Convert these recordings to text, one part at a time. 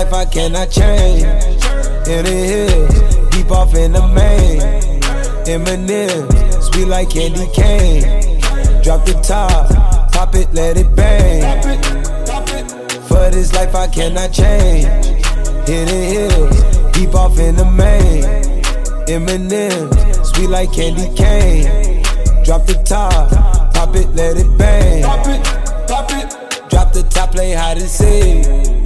Life I cannot change. In the hills, deep off in the main. Eminem, sweet like candy cane. Drop the top, pop it, let it bang. For this life I cannot change. In the hills, deep off in the main. Eminem, sweet like candy cane. Drop the top, pop it, let it bang. Drop the top, play hide and seek.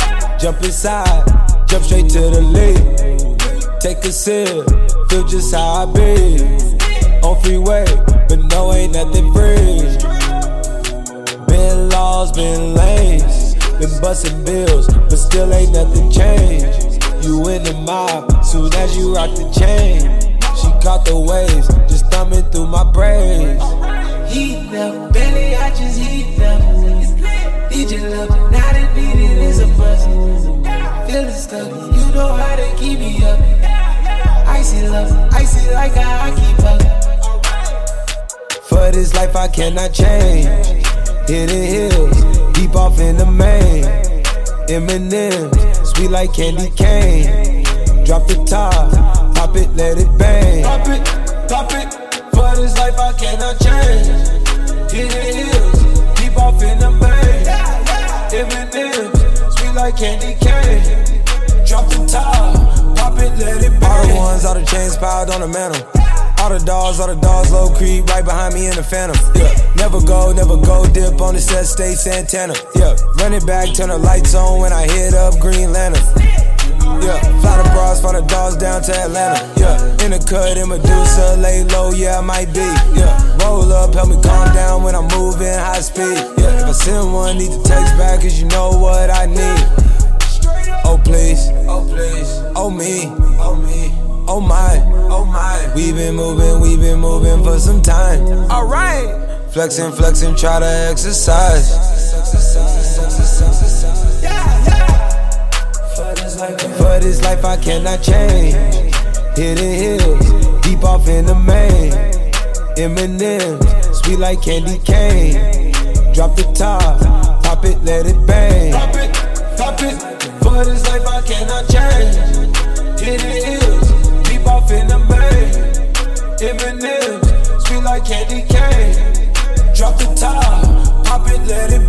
Jump inside, jump straight to the lead. Take a sip, feel just how I be. On freeway, but no, ain't nothing free. Been laws, been lanes, been busting bills, but still ain't nothing changed. You in the mob, soon as you rock the chain. She caught the waves, just thumbing through my braids. Heat them, belly, I just heat them. DJ love, now a buzz. Feeling stuck, you know how to keep me up. Icy love, icy like how I keep up. For this life I cannot change. Hidden hills, deep off in the main. Eminem, sweet like candy cane. Drop the top, pop it, let it bang. Pop it, pop it. For this life I cannot change. Candy cane. Drop the top, pop it, let it bang. All the ones, all the chains piled on the mantle. All the dogs, all the dogs low creep right behind me in the phantom. Yeah, never go, never go dip on the set, stay Santana. Yeah, run it back, turn the lights on when I hit up Green Lantern. Yeah, fly the bras, fly the dogs down to Atlanta. Yeah, in the cut, in Medusa, lay low, yeah, I might be. Yeah, roll up, help me calm down when I'm moving high speed. Yeah, if I send one, need to text back, cause you know what I need. Me, oh, me. Oh my, oh my. We've been moving, we've been moving for some time. Alright. Flexing, flexing, try to exercise. Yeah, yeah. For this life I cannot change. Hidden hills, deep off in the main. Eminem, sweet like candy cane. Drop the top, pop it, let it bang. Pop it, pop it. For this life I cannot change. Hidden hills off in the main. Eminem, sweet like candy cane. Drop the top, pop it, let it.